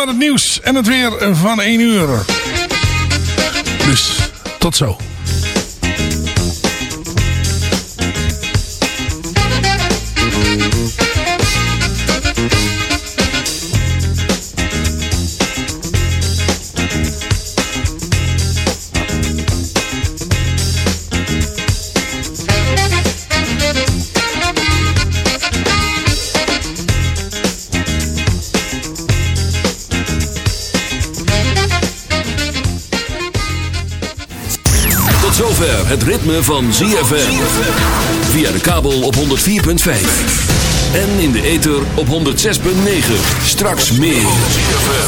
naar het nieuws en het weer van 1 uur. Dus tot zo. Het ritme van ZFM. Via de kabel op 104.5. En in de ether op 106.9. Straks meer.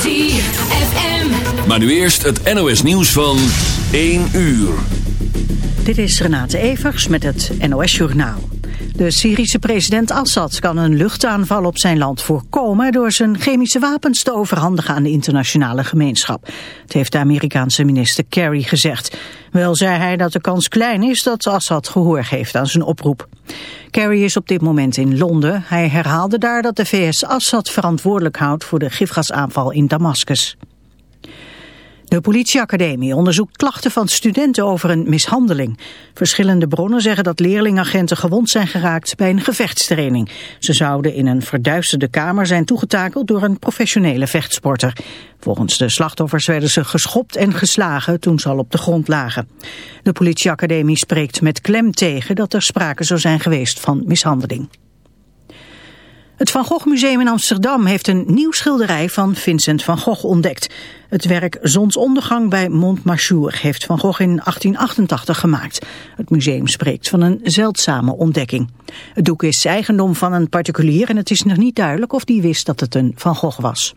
ZFM. Maar nu eerst het NOS nieuws van 1 uur. Dit is Renate Evers met het NOS Journaal. De Syrische president Assad kan een luchtaanval op zijn land voorkomen door zijn chemische wapens te overhandigen aan de internationale gemeenschap. Het heeft de Amerikaanse minister Kerry gezegd. Wel zei hij dat de kans klein is dat Assad gehoor geeft aan zijn oproep. Kerry is op dit moment in Londen. Hij herhaalde daar dat de VS Assad verantwoordelijk houdt voor de gifgasaanval in Damascus. De politieacademie onderzoekt klachten van studenten over een mishandeling. Verschillende bronnen zeggen dat leerlingagenten gewond zijn geraakt bij een gevechtstraining. Ze zouden in een verduisterde kamer zijn toegetakeld door een professionele vechtsporter. Volgens de slachtoffers werden ze geschopt en geslagen toen ze al op de grond lagen. De politieacademie spreekt met klem tegen dat er sprake zou zijn geweest van mishandeling. Het Van Gogh Museum in Amsterdam heeft een nieuw schilderij van Vincent van Gogh ontdekt. Het werk Zonsondergang bij Montmarchour heeft Van Gogh in 1888 gemaakt. Het museum spreekt van een zeldzame ontdekking. Het doek is eigendom van een particulier en het is nog niet duidelijk of die wist dat het een Van Gogh was.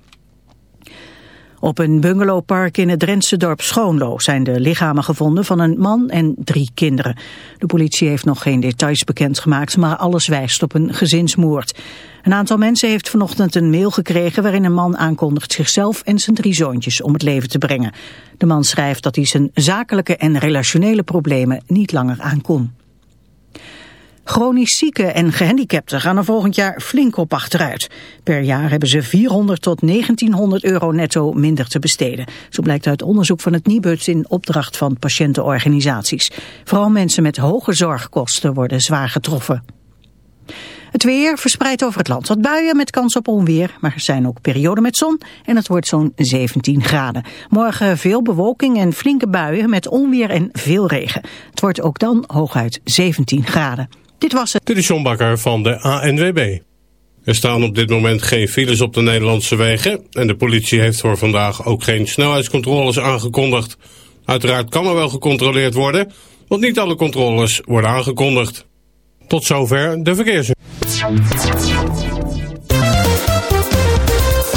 Op een bungalowpark in het Drentse dorp Schoonlo zijn de lichamen gevonden van een man en drie kinderen. De politie heeft nog geen details bekendgemaakt, maar alles wijst op een gezinsmoord. Een aantal mensen heeft vanochtend een mail gekregen waarin een man aankondigt zichzelf en zijn drie zoontjes om het leven te brengen. De man schrijft dat hij zijn zakelijke en relationele problemen niet langer aankon. Chronisch zieken en gehandicapten gaan er volgend jaar flink op achteruit. Per jaar hebben ze 400 tot 1900 euro netto minder te besteden. Zo blijkt uit onderzoek van het Nibud in opdracht van patiëntenorganisaties. Vooral mensen met hoge zorgkosten worden zwaar getroffen. Het weer verspreidt over het land. Wat buien met kans op onweer, maar er zijn ook perioden met zon en het wordt zo'n 17 graden. Morgen veel bewolking en flinke buien met onweer en veel regen. Het wordt ook dan hooguit 17 graden. Dit was het. Dit is John Bakker van de ANWB. Er staan op dit moment geen files op de Nederlandse wegen en de politie heeft voor vandaag ook geen snelheidscontroles aangekondigd. Uiteraard kan er wel gecontroleerd worden, want niet alle controles worden aangekondigd. Tot zover de verkeers.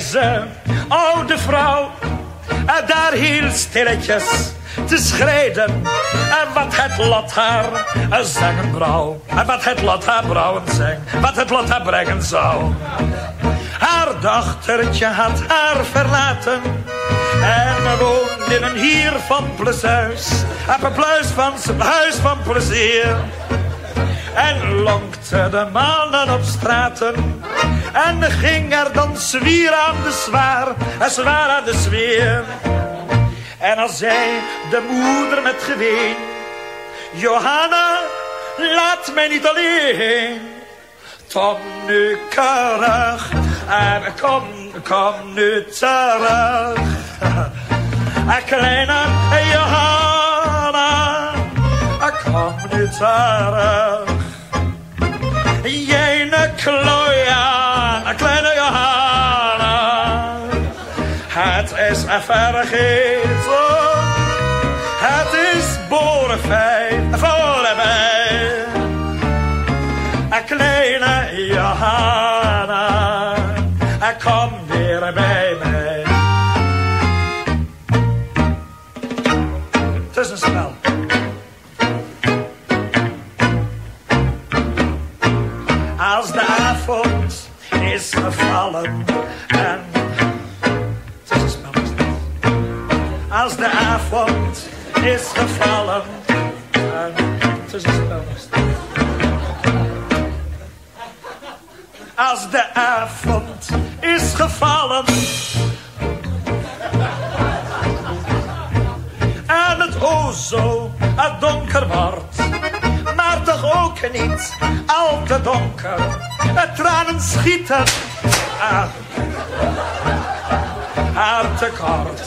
Grijze oude vrouw. En daar heel stilletjes te schrijden. En wat het lot haar zeggen brouw. En wat het lot haar brouwen zeng. Wat het lot haar brengen zou. Haar dochtertje had haar verlaten. En woonde in een hier van plezuis. Een pluis van zijn huis van plezier. En lonkte de mannen op straten. En ging er dan zwier aan de zwaar. En zwaar aan de sfeer. En als zei de moeder met geween. Johanna, laat mij niet alleen. Kom nu keurig en kom, kom nu terug. En kleine Johanna, kom nu terug. Kloja, kleine Johanna. Het is vergeten, het is borenfeit gevallen en? Als de avond is gevallen en? Als de avond is gevallen en het o zo het donker wordt, toch ook niet al te donker. Het tranen schieten aan haar tekort.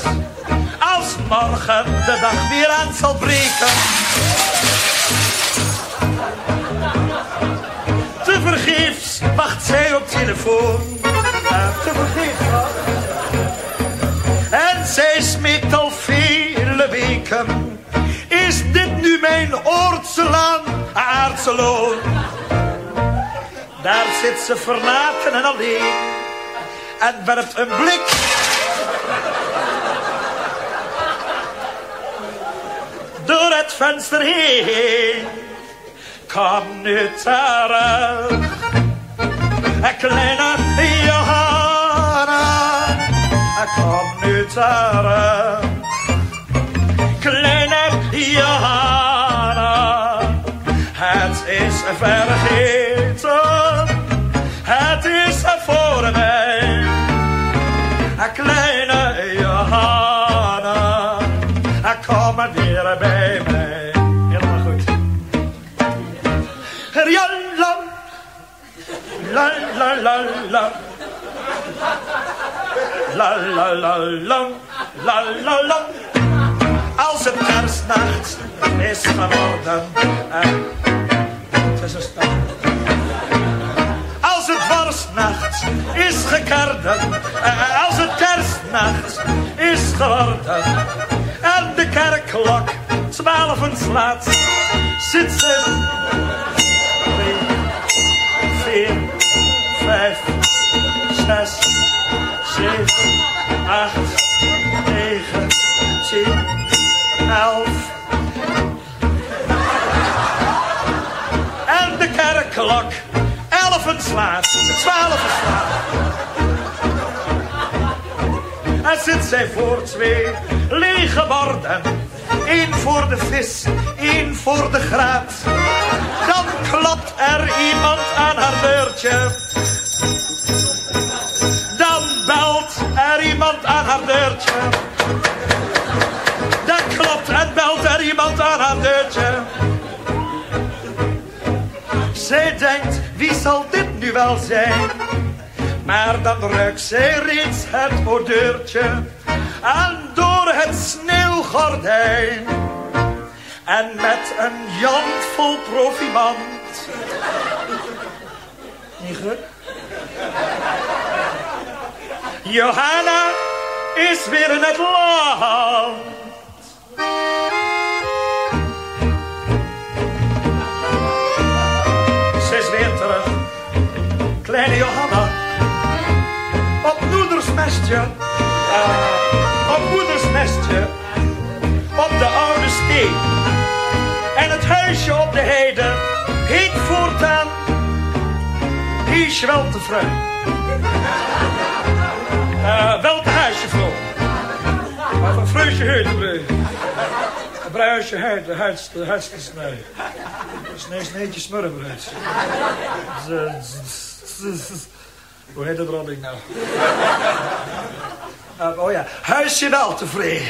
Als morgen de dag weer aan zal breken. Te vergeefs wacht zij op telefoon. Ja, te vergeefs. En zij smeekt al vele weken. Is dit nu mijn aardse loon? Daar zit ze verlaten en alleen. En werpt een blik. Door het venster heen. Kom nu terug. Kleine Johanna. Kom nu terug. Kleine Johanna. Vergeten. Het is voor mij. Een kleine Johanna. Kom maar weer bij mij. Helemaal goed. Ja, la, la, la, la, la. La, la, la, la, la, la. Als het kerstnacht is geworden. En Als het worstnacht is gekerden. eh, Als het kerstnacht is geworden. En de kerkklok twaalfen slaat. Zit ze drie, vier, vijf, zes, zeven, acht, negen, tien, elf. Kerkklok elfen slaat, twaalfen slaat. En zit zij voor twee lege borden. Eén voor de vis, één voor de graat. Dan klopt er iemand aan haar deurtje. Dan belt er iemand aan haar deurtje. Dan klopt en belt er iemand aan haar deurtje. Zij denkt, wie zal dit nu wel zijn? Maar dan ruikt zij reeds het odeurtje aan door het sneeuwgordijn. En met een jand vol profiemand. Niet goed? Johanna is weer in het land. Kleine Johanna. mestje. eh, op moeders nestje. Op de oude steen. En het huisje op de heide heet voortaan. Wel vrij. Eh, huisje vrouw. Maar van vreusje Een bruisje huid, de huid, de huid te snijden. Snee, sneetje smurrenbruid. Hoe heet dat rodding nou? uh, oh ja, huisje al tevreden.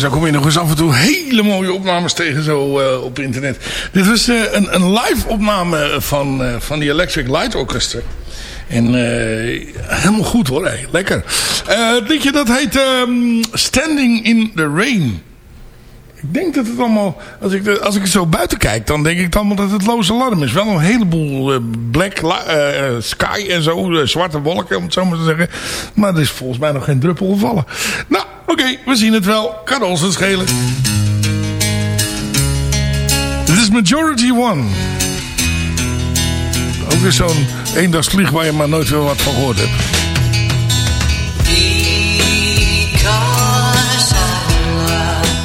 Zo kom je nog eens af en toe hele mooie opnames tegen zo eh, op internet. Dit was eh, een, een live opname van, eh, van die Electric Light Orchestra. En helemaal goed hoor, hey, lekker. Het liedje dat heet ehm, Standing in the Rain. Ik denk dat het allemaal, als ik, als ik zo buiten kijk, dan denk ik allemaal dat het loze alarm is. Wel een heleboel black la- sky en zo, zwarte wolken om het zo maar te zeggen. Maar er is volgens mij nog geen druppel gevallen. Nou, oké, we zien het wel. Kan ons het schelen. Dit is Majority One. Ook weer zo'n eendagsvlieg waar je maar nooit veel wat van gehoord hebt.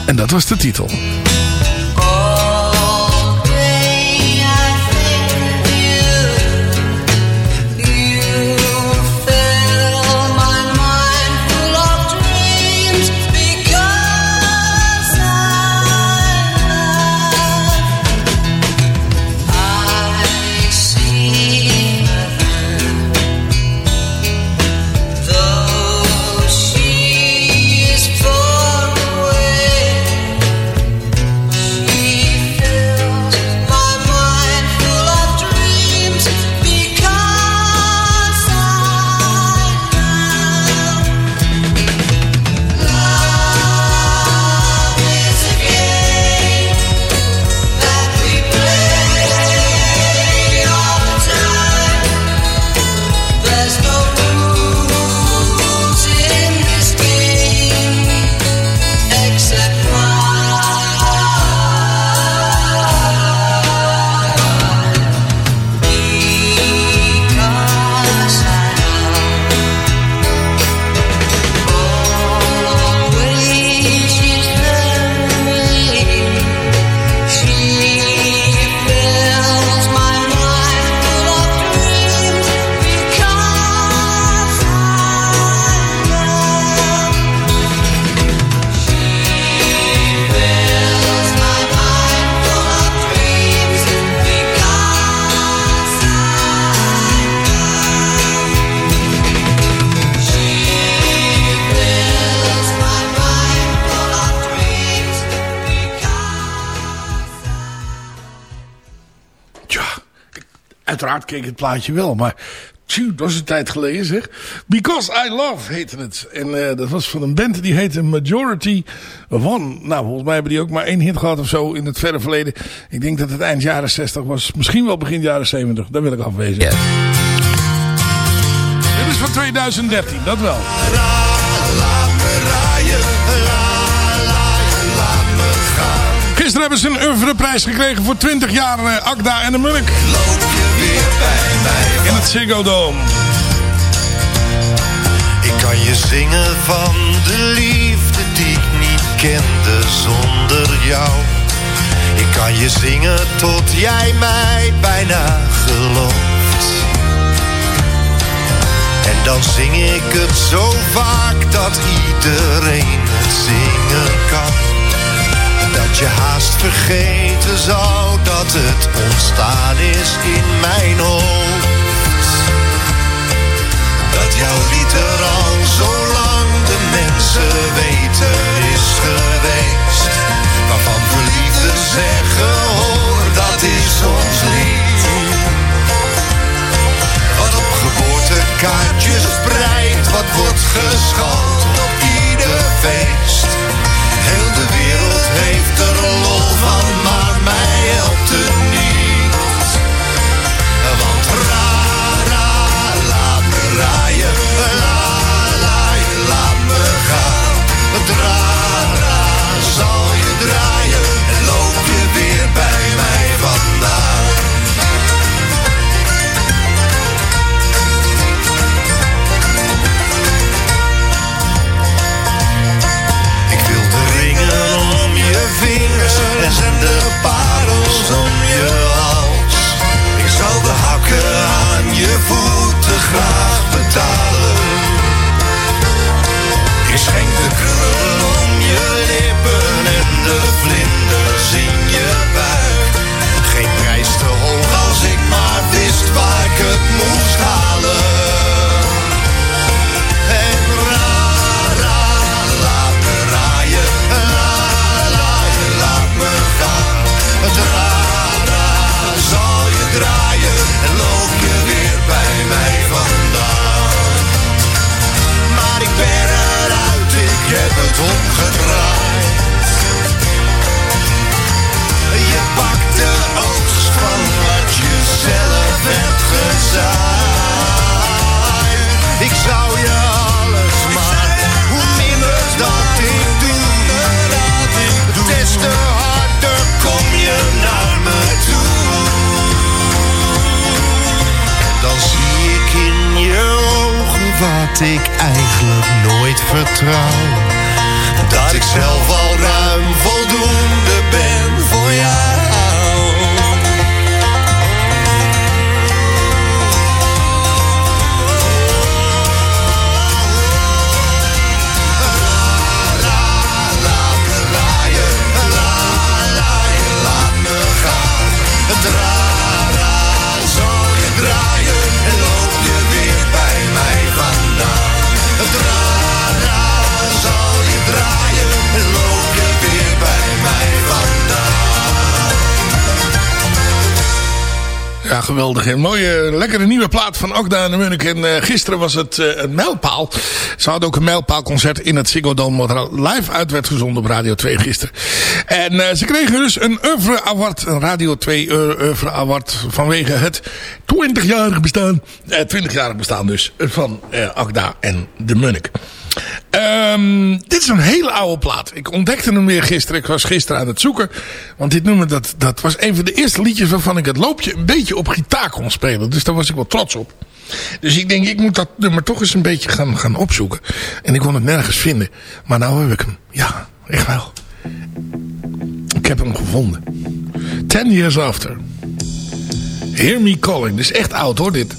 En dat was de titel. Uiteraard keek het plaatje wel, maar tjoe, dat was een tijd geleden zeg. Because I Love heette het. En eh, dat was van een band die heette Majority One. Nou, volgens mij hebben die ook maar één hit gehad of zo in het verre verleden. Ik denk dat het eind jaren 60 was. Misschien wel begin jaren 70. Daar wil ik afwezen. Dit is van 2013, dat wel. Gisteren hebben ze een oeuvreprijs gekregen voor 20 jaar eh, Akda en de Munnik. In het. Ik kan je zingen van de liefde die ik niet kende zonder jou. Ik kan je zingen tot jij mij bijna gelooft. En dan zing ik het zo vaak dat iedereen het zingen kan. Dat je haast vergeten zou dat het ontstaan is in mijn hoofd. Dat jouw lied er al zo lang de mensen weten is geweest. Waarvan verliefde zeggen hoor, dat is ons lied. Wat op geboortekaartjes spreidt, wat wordt geschald op ieder feest. Heeft er lol van, maar mij helpt het Een mooie, lekkere nieuwe plaat van Agda en de Munnik. En eh, gisteren was het eh, een mijlpaal. Ze hadden ook een mijlpaalconcert in het Ziggo Dome... wat live uit werd gezonden op Radio 2 gisteren. En eh, ze kregen dus een Oeuvre Award, een Radio 2 Oeuvre Award... vanwege het 20-jarig bestaan, eh, 20-jarig bestaan dus, van eh, Agda en de Munnik. Ehm, dit is een hele oude plaat. Ik ontdekte hem weer gisteren. Ik was gisteren aan het zoeken. Want dit nummer, dat, dat was een van de eerste liedjes waarvan ik het loopje een beetje op gitaar kon spelen. Dus daar was ik wel trots op. Dus ik denk, ik moet dat nummer toch eens een beetje gaan, gaan opzoeken. En ik kon het nergens vinden. Maar nou heb ik hem. Ja, echt wel. Ik heb hem gevonden. Ten years after. Hear me calling. Dit is echt oud hoor, dit.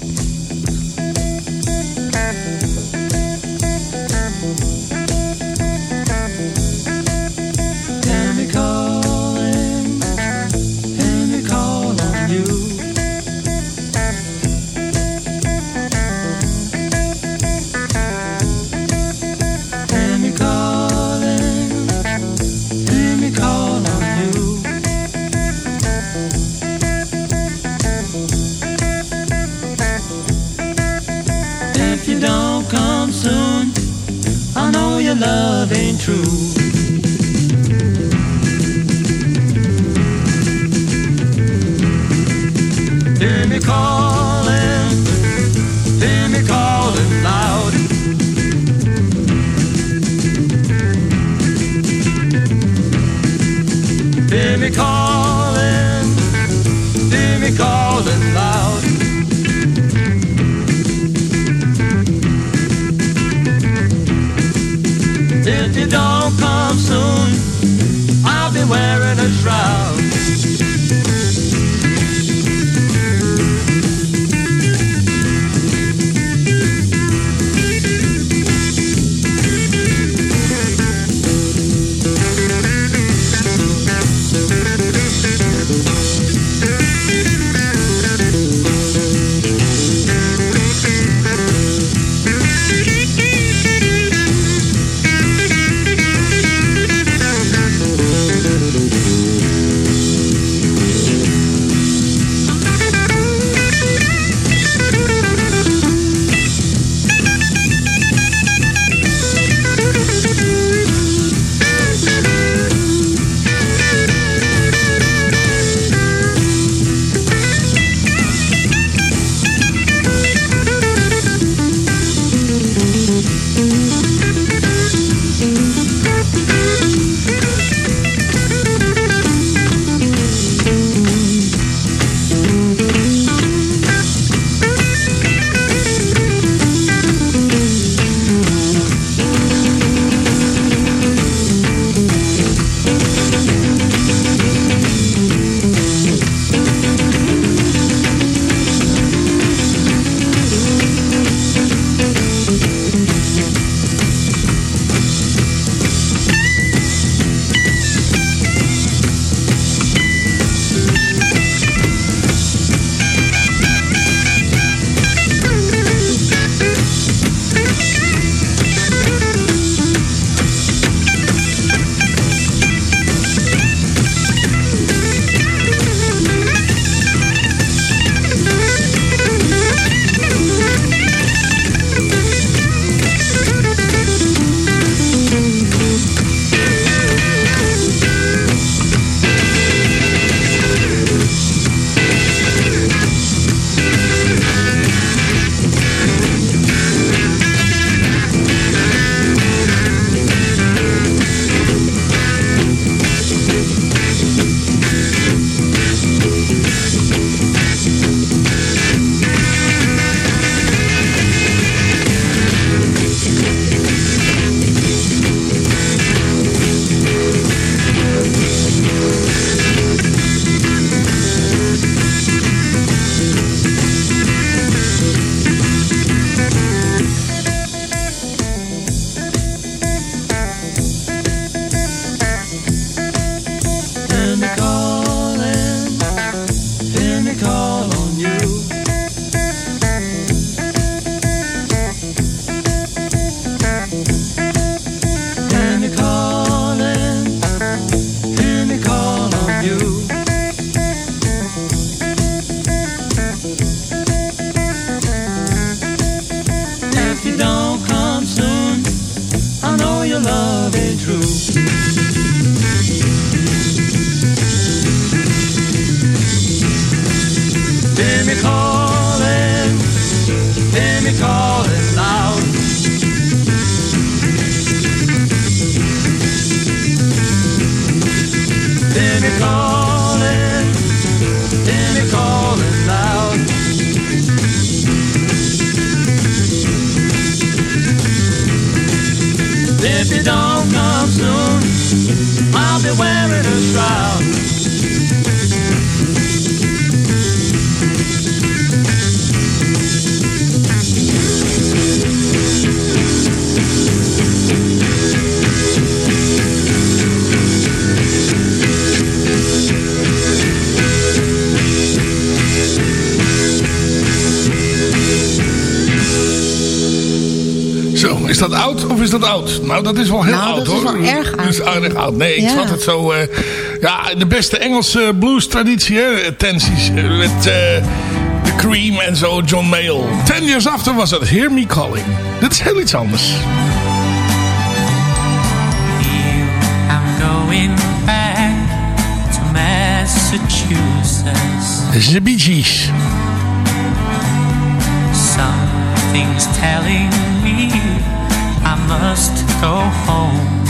Is dat oud of is dat oud? Nou, dat is wel heel Nou, oud dat is hoor. wel erg Dat is oud. erg oud. Nee, ik Ja. schat het zo... eh, ja, de beste Engelse blues traditie, hè. Tensies. eh, Met eh The Cream en zo, John Mayall. Ten years after was het Hear Me Calling. Dit is heel iets anders. I'm going back to Massachusetts. De Bee Gees. Something's telling me I must go home.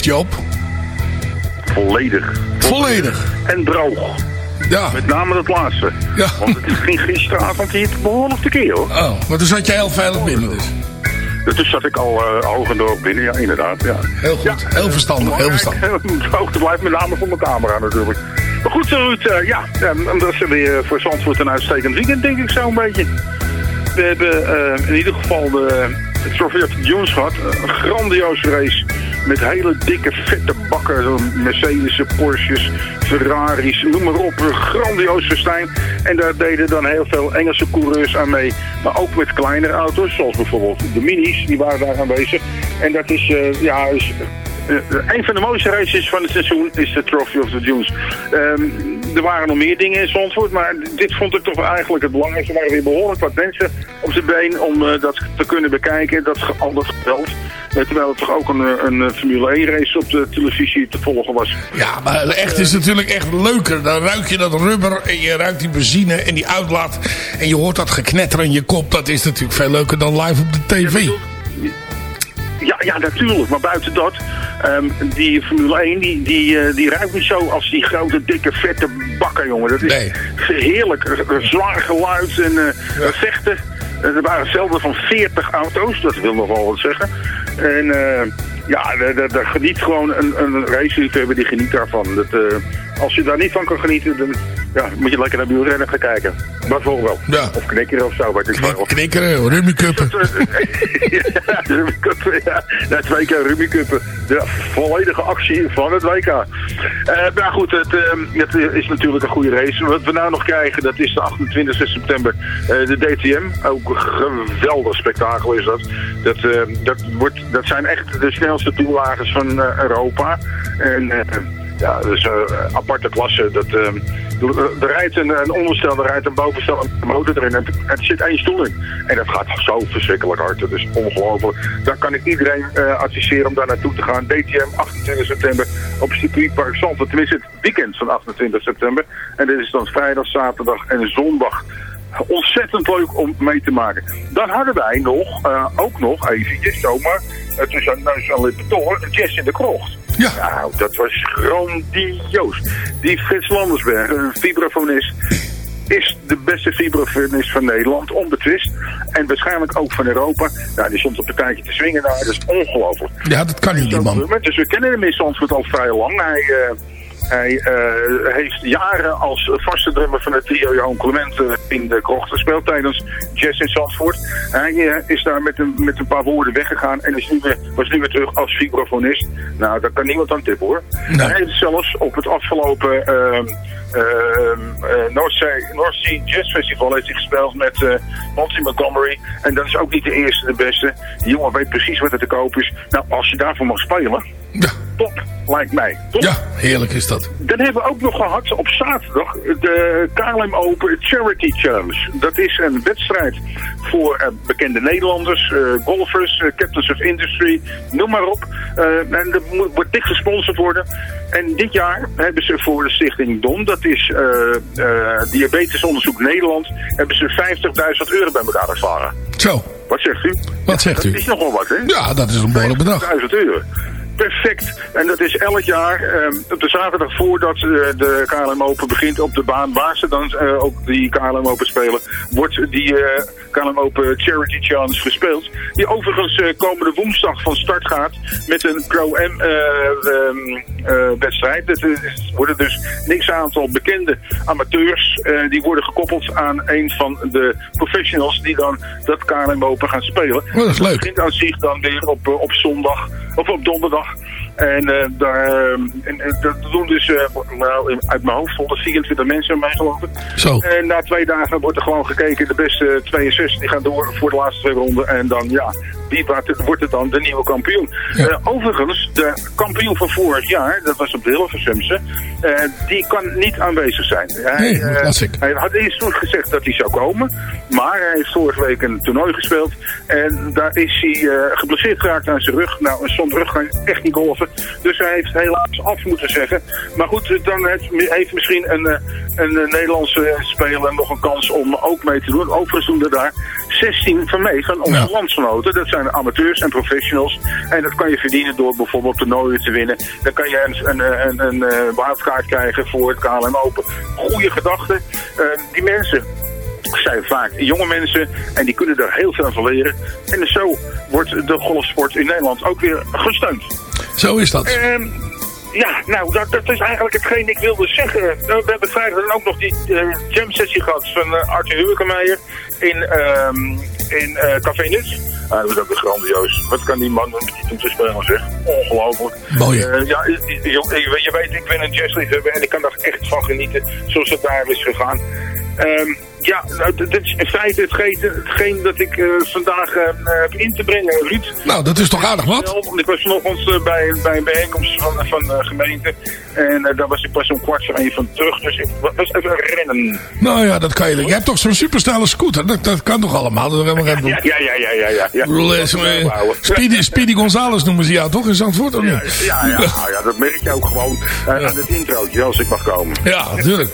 Joop? Volledig. Volledig. En droog. Ja. Met name dat laatste. Ja. Want het ging gisteravond hier behoorlijk tekeer hoor. Oh, maar toen zat jij heel veilig binnen dus. Dus toen zat ik al uh, hoog en door binnen, ja inderdaad. Ja. Heel goed, heel verstandig, heel verstandig. Droog te blijven, met name voor mijn camera natuurlijk. Maar goed, zo Ruud, uh, ja, en dat is weer voor Zandvoort een uitstekend weekend denk ik zo'n beetje. We hebben uh, in ieder geval de, Trophy of the Dunes gehad. Een grandioze race met hele dikke vette bakken. Mercedes, Porsches, Ferraris, noem maar op. Een grandioos festijn. En daar deden dan heel veel Engelse coureurs aan mee. Maar ook met kleinere auto's, zoals bijvoorbeeld de minis, die waren daar aanwezig. En dat is, uh, ja, is, uh, een van de mooiste races van het seizoen is de Trophy of the Dunes. Um, er waren nog meer dingen in Zandvoort, maar dit vond ik toch eigenlijk het belangrijkste. Er waren weer behoorlijk wat mensen op zijn been om uh, dat te kunnen bekijken, dat, al dat geweld. Terwijl er toch ook een, een Formule 1 race op de televisie te volgen was. Ja, maar echt is natuurlijk echt leuker. Dan ruik je dat rubber en je ruikt die benzine en die uitlaat. En je hoort dat geknetter in je kop. Dat is natuurlijk veel leuker dan live op de tv. Ja, ja, natuurlijk. Maar buiten dat, ehm, die Formule 1, die, die, eh, die ruikt niet zo als die grote, dikke, vette bakken, jongen. Dat is heerlijk. Er- er Zwaar geluid en eh, vechten. Er waren zelden van 40 auto's, dat wil nog wel wat zeggen. En eh, ja, daar- geniet gewoon een, een raceliefhebber, die geniet daarvan. Dat, eh, als je daar niet van kan genieten, dan ja, moet je lekker naar wielrennen gaan kijken. Bijvoorbeeld. Of knikkeren of zo, weet ik. Knikkeren, rummikuppen. ja, ja. Na twee keer Rummy Cup. De volledige actie van het WK. Eh maar goed, het, eh, het is natuurlijk een goede race. Wat we nou nog krijgen, dat is de 28 september de DTM. Ook een geweldig spektakel is dat. Dat, dat, wordt, dat zijn echt de snelste toewagens van eh, Europa. En eh, ja, een aparte klasse. Dat, er- rijdt een, een onderstel, er rijdt een bovenstel een motor erin. En er zit één stoel in. En dat gaat zo verschrikkelijk hard. Dat is ongelooflijk. Daar kan ik iedereen adviseren om daar naartoe te gaan. DTM 28 september op circuitpark Zandvoort. Tenminste het weekend van 28 september. En dit is dan vrijdag, zaterdag en zondag. Ontzettend leuk om mee te maken. Dan hadden wij nog, eh, ook nog eventjes zomaar, uh, tussen neus en lippen door, Jess in de krocht. Ja. Nou, dat was grandioos. Die Frits Landersberg, een vibrafonist, is de beste vibrafonist van Nederland, onbetwist. En waarschijnlijk ook van Europa. Nou, die stond op een tijdje te swingen daar, dat is ongelooflijk. Ja, dat kan niet, die man. Dus we kennen hem in Zandvoort al vrij lang. Hij, eh, hij eh, heeft jaren als vaste drummer van het trio Johan Clement eh, in de krocht gespeeld tijdens Jazz in Zandvoort. Hij eh, is daar met een, met een paar woorden weggegaan en is nu weer, was nu weer terug als vibrafonist. Nou, daar kan niemand aan tippen hoor. Hij heeft zelfs op het afgelopen eh, North, Sea, North Sea Jazz Festival heeft hij gespeeld met Monty Montgomery. En dat is ook niet de eerste, de beste. Die jongen weet precies wat er te koop is. Nou, als je daarvoor mag spelen, top, lijkt mij. Top. Ja, heerlijk is dat. Dan hebben we ook nog gehad op zaterdag de KLM Open Charity Challenge. Dat is een wedstrijd voor eh, bekende Nederlanders, eh, golfers, eh, captains of industry, noem maar op. En dat moet, wordt dik gesponsord worden. En dit jaar hebben ze voor de stichting DON, dat is Diabetesonderzoek Nederland, hebben ze 50.000 euro bij elkaar geslagen. Zo. Wat zegt u? Wat zegt u? Dat is nogal wat, hè? Ja, dat is een behoorlijk bedrag. 1000 euro. Perfect. En dat is elk jaar ehm, op de zaterdag voordat eh, de KLM Open begint op de baan waar ze dan eh, ook die KLM Open spelen, wordt die eh, KLM Open Charity Challenge gespeeld. Die overigens eh, komende woensdag van start gaat met een Pro-M eh, ehm, eh, wedstrijd. Het is- worden dus niks aantal bekende amateurs. eh, die worden gekoppeld aan een van de professionals die dan dat KLM Open gaan spelen. Oh, dat is leuk. begint aan zich dan weer op, eh, op zondag of op donderdag. En eh, daar eh, en, dat doen dus eh, nou, uit mijn hoofd 124 mensen mee geloof ik. Zo. En na twee dagen wordt er gewoon gekeken. De beste 62 die gaan door voor de laatste twee ronden. En dan ja, wie wordt, wordt het dan de nieuwe kampioen? Eh, overigens, de kampioen van vorig jaar, dat was op de Hilversumse, eh die kan niet aanwezig zijn. Hij, Nee, eh, hij had eerst toen gezegd dat hij zou komen. Maar hij heeft vorige week een toernooi gespeeld. En daar is hij geblesseerd geraakt aan zijn rug. Nou, zonder rug kan echt niet golfen. Dus hij heeft helaas af moeten zeggen. Maar goed, dan heeft, misschien een, een, Nederlandse speler nog een kans om ook mee te doen. Overigens doen er daar 16 van mee van onze landsgenoten. Dat zijn amateurs en professionals. En dat kan je verdienen door bijvoorbeeld toernooien te winnen. Dan kan je een, een, een, een, eh, wildcard krijgen voor het KLM Open. Goede gedachte. Eh, die mensen zijn vaak jonge mensen en die kunnen er heel veel van leren. En zo wordt de golfsport in Nederland ook weer gesteund. Zo is dat. Ehm, ja, nou, dat, dat is eigenlijk hetgeen ik wilde zeggen. Eh, We hebben vrijdag dan ook nog die eh, jam sessie gehad van eh, Arthur Huwekenmeijer in, ehm, in eh, Café Nuts. Ah, dat was ook grandioos. Wat kan die man met die toetsen spelen, zeg. Ongelooflijk. Mooi? Eh, ja, je, je- je- je weet, ik ben een jazzliefhebber en ik kan daar echt van genieten zoals het daar is gegaan. Ehm, ja, nou, dit is in feite hetgeen, hetgeen dat ik eh, vandaag eh, heb in te brengen, Ruud. Nou, dat is toch aardig wat? Want Ik was vanochtend eh, bij, bij een bijeenkomst van, van de gemeente. En daar was ik pas om kwart voor één van terug. Dus ik wa- was even rennen. Nou ja, dat kan je. Je hebt toch zo'n supersnelle scooter? Dat, dat kan toch allemaal? Dat helemaal Ja, ja, ja, ja, ja. ja, ja. Speedy, Speedy Gonzales noemen ze jou toch in Zandvoort? Of niet? Ja, ja, nou ja, dat merk je ook gewoon aan het introotje als ik mag komen. Ja, natuurlijk.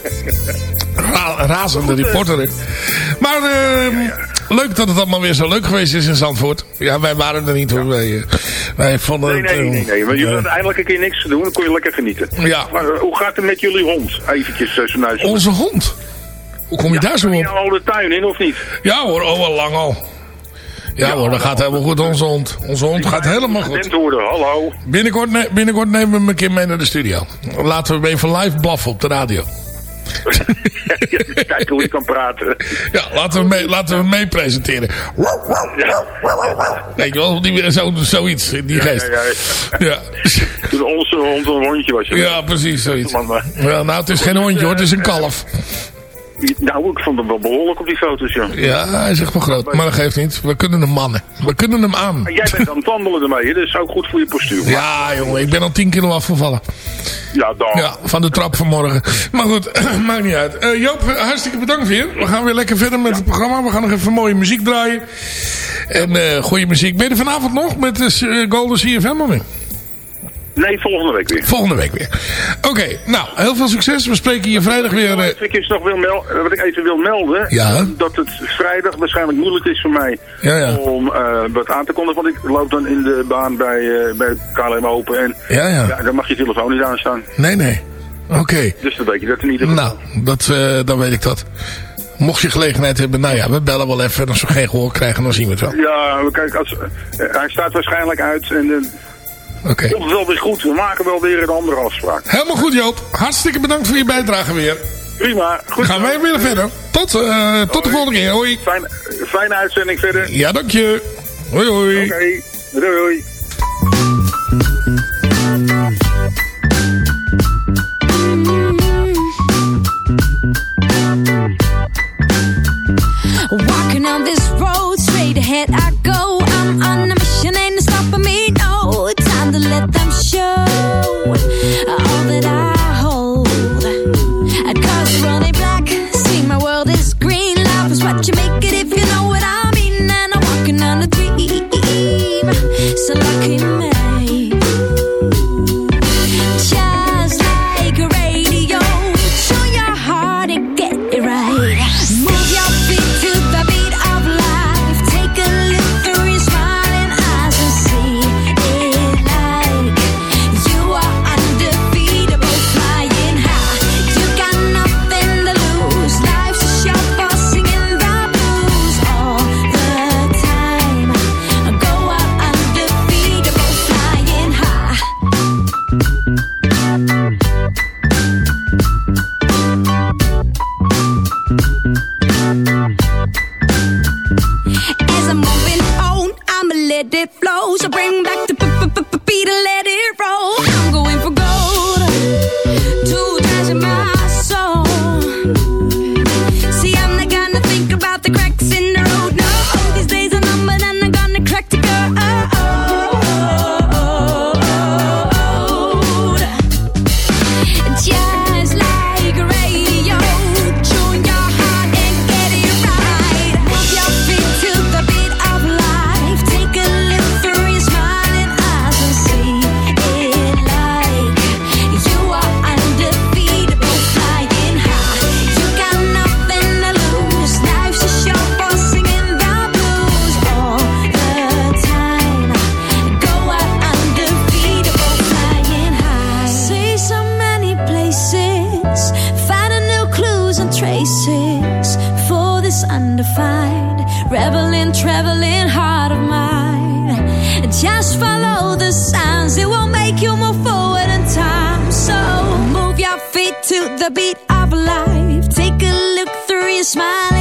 Ra razende reporter. Maar, eh, leuk dat het allemaal weer zo leuk geweest is in Zandvoort. Ja, wij waren er niet hoor. Wij, eh, wij vonden Nee, het... nee, eh, nee, nee. Jullie eh, hadden eindelijk een keer niks te doen. Dan kon je lekker genieten. Ja. Maar eh, hoe gaat het met jullie hond? Eventjes uh, zo neus. Onze hond. Hoe kom je daar zo op? je al de tuin in of niet? Ja hoor, oh al lang al. Ja, hoor, dat gaat helemaal goed, onze hond. Onze hond gaat helemaal goed. Worden, hallo. Binnenkort, ne- binnenkort nemen we hem een keer mee naar de studio. Laten we hem even live blaffen op de radio. Kijk hoe je kan praten. Ja, laten we mee, laten we mee presenteren. Weet je wel, die, zo, zoiets in die geest. Ja. Toen onze hond een hondje was. Ja, precies, zoiets. Ja, nou, het is geen hondje hoor, het is een kalf. Nou, ik vond hem wel behoorlijk op die foto's, ja. Ja, hij is echt wel groot, maar dat geeft niet. We kunnen hem mannen. We kunnen hem aan. Jij bent aan het wandelen ermee, is ook goed voor je postuur. Ja, jongen, ik ben al 10 kilo afgevallen. Ja, dan. Ja, van de trap vanmorgen. Maar goed, maakt niet uit. Eh, Joop, hartstikke bedankt weer. We gaan weer lekker verder met het programma. We gaan nog even mooie muziek draaien. En eh goede muziek. Ben je er vanavond nog met de eh, Golden CFM of niet? Nee, volgende week weer. Volgende week weer. Oké, nou, heel veel succes. We spreken je vrijdag weer. Wat eh, ik, eens nog wil melden, wat ik even wil melden, Ja. dat het vrijdag waarschijnlijk moeilijk is voor mij Ja, ja. om eh, wat aan te kondigen. Want ik loop dan in de baan bij, eh, bij KLM Open en Ja, ja. dan mag je telefoon niet aanstaan. Nee, nee. Oké. Dus dan weet je dat er niet Nou, dat, dan weet ik dat. Mocht je gelegenheid hebben, nou ja, we bellen wel even. En als we geen gehoor krijgen, dan zien we het wel. Ja, kijk, als, hij staat waarschijnlijk uit en Oké. komt het wel weer goed. We maken wel weer een andere afspraak. Helemaal goed, Joop. Hartstikke bedankt voor je bijdrage weer. Prima. Goed. Gaan wij weer verder. Tot, eh, tot de volgende keer. Hoi. Fijn, fijne uitzending verder. Ja, dank je. Hoi, hoi. Oké, doei doei. Walking on this road, straight ahead I go. I'm on a mission, ain't stopping me. Show. All that I it will make you move forward in time. So move your feet to the beat of life. Take a look through your smiling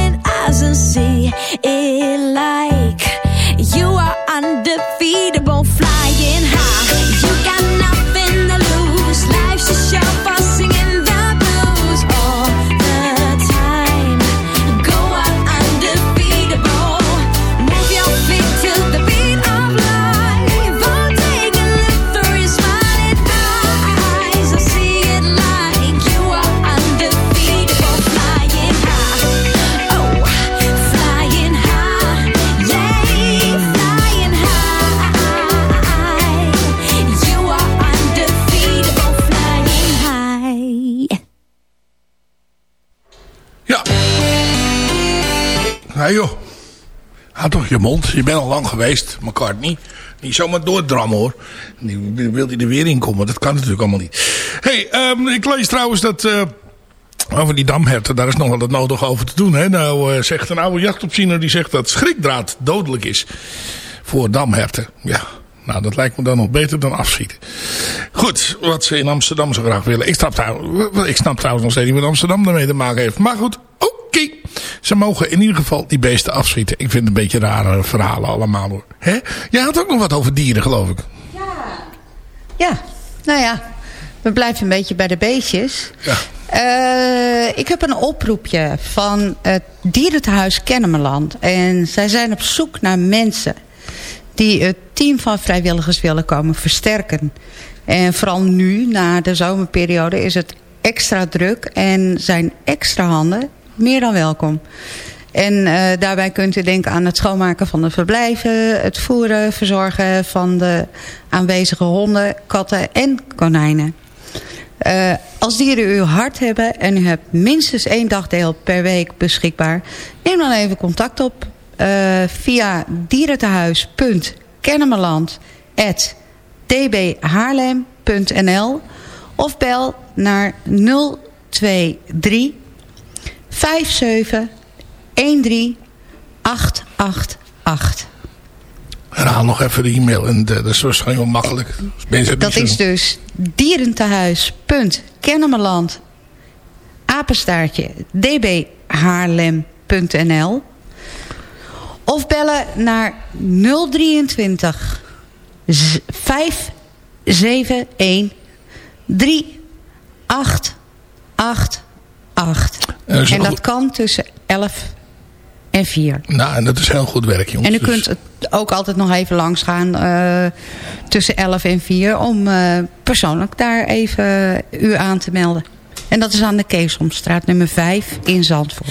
Ja. Joh. Houd toch je mond. Je bent al lang geweest, McCartney. Niet zomaar doordrammen hoor. Wil hij er weer in komen. Dat kan natuurlijk allemaal niet. hey, ehm, ik lees trouwens dat... eh, over die damherten, daar is nog wel het nodig over te doen. Hè? Nou eh, zegt een oude jachtopziener die zegt dat schrikdraad dodelijk is. Voor damherten. Ja, nou dat lijkt me dan nog beter dan afschieten. Goed, wat ze in Amsterdam zo graag willen. Ik snap, ik trouwens nog steeds niet wat Amsterdam daarmee te maken heeft. Maar goed, oké. Ze mogen in ieder geval die beesten afschieten. Ik vind het een beetje rare verhalen allemaal hoor. Hè? Jij had ook nog wat over dieren geloof ik. Ja, nou ja, we blijven een beetje bij de beestjes. Ja. Eh, ik heb een oproepje van het dierentehuis Kennemerland. En zij zijn op zoek naar mensen die het team van vrijwilligers willen komen versterken. En vooral nu, na de zomerperiode, is het extra druk en zijn extra handen meer dan welkom. En eh, daarbij kunt u denken aan het schoonmaken van de verblijven, het voeren, verzorgen van de aanwezige honden, katten en konijnen. Eh, als dieren uw hart hebben en u hebt minstens één dagdeel per week beschikbaar, neem dan even contact op eh, via dierentehuis.kennemerland.dbhaarlem.nl of bel naar 023 57 13 888. Herhaal nog even de e-mail. En de, dat is waarschijnlijk wel makkelijk. Mensen Dat is dus dierentehuis.kennemerland apenstaartje dbhaarlem.nl of bellen naar 023 z- 571 3888. En dat kan tussen 11 en 4. Nou, en dat is heel goed werk, jongens. En u Dus- kunt het ook altijd nog even langs gaan eh, tussen 11 en 4 om eh, persoonlijk daar even u aan te melden. En dat is aan de Keesomstraat nummer 5 in Zandvoort.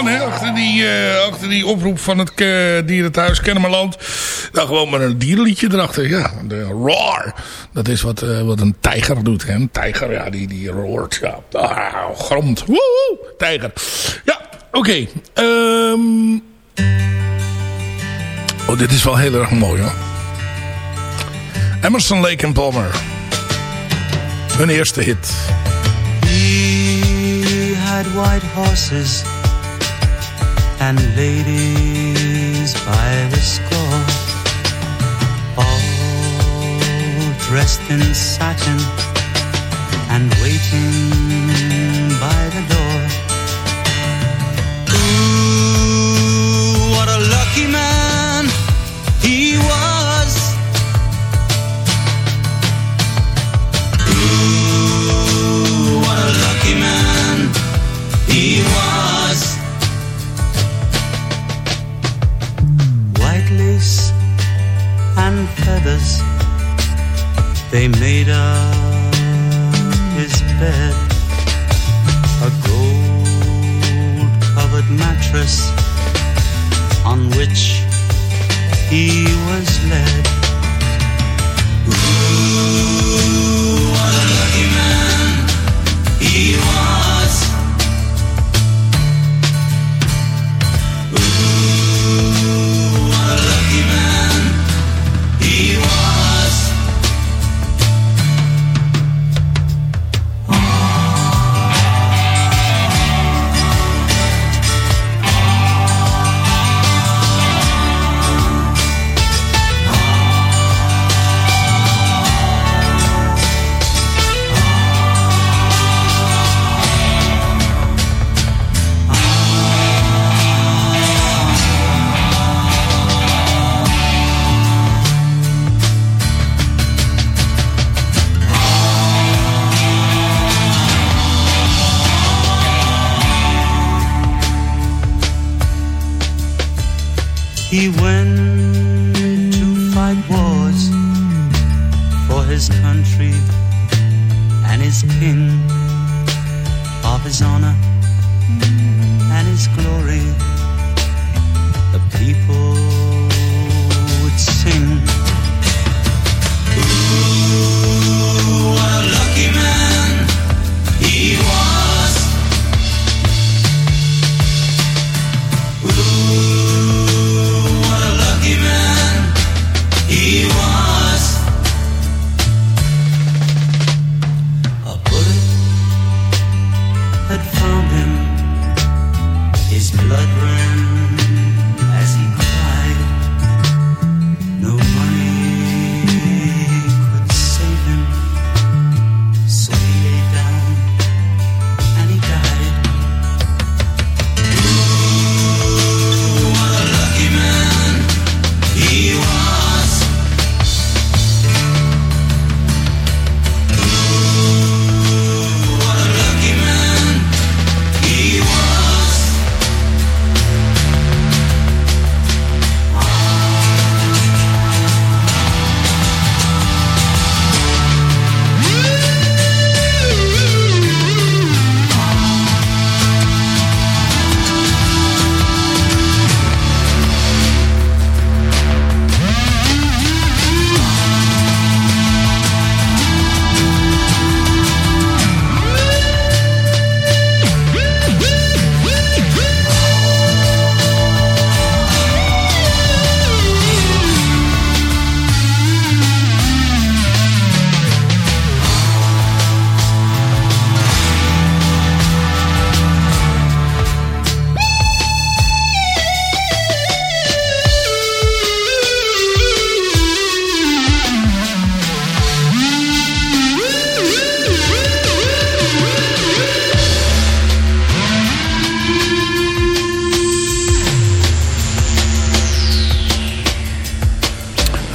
Hè. Achter die, eh, achter die oproep van het uh, dierenthuis Kennemerland. Dan gewoon maar een dierliedje erachter. Ja, de roar. Dat is wat, eh, wat een tijger doet, hè. Een tijger, ja, die, die roart. Ja, ah, gromt. Woehoe, tijger. Ja, oké. Ehm. Oh, dit is wel heel erg mooi, hoor. Emerson, Lake and Palmer. Hun eerste hit. He had white horses and ladies by the score, all dressed in satin and waiting by the door.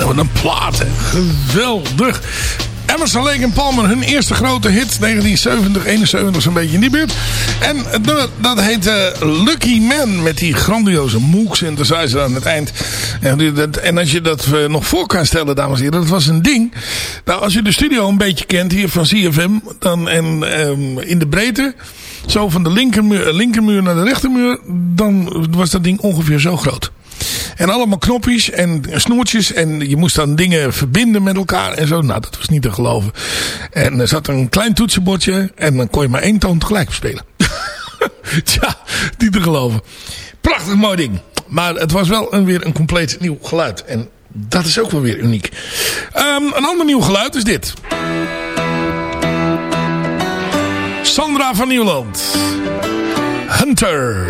Wat een plaat. Geweldig. Emerson, Lake en Palmer, hun eerste grote hit, 1970, 71, zo'n beetje in die buurt. En dat heette eh, Lucky Man, met die grandioze Moog synthesizer aan het eind. En, dat, en als je dat eh, nog voor kan stellen, dames en heren, dat was een ding. Nou, als je de studio een beetje kent hier van CFM, dan en ehm, in de breedte, zo van de eh, linkermuur naar de rechtermuur, dan was dat ding ongeveer zo groot. En allemaal knopjes en snoertjes. En je moest dan dingen verbinden met elkaar en zo. Nou, dat was niet te geloven. En er zat een klein toetsenbordje. En dan kon je maar één toon tegelijk spelen. Tja, niet te geloven. Prachtig mooi ding. Maar het was wel een, weer een compleet nieuw geluid. En dat is ook wel weer uniek. Ehm, een ander nieuw geluid is dit. Sandra van Nieuwland. Hunter.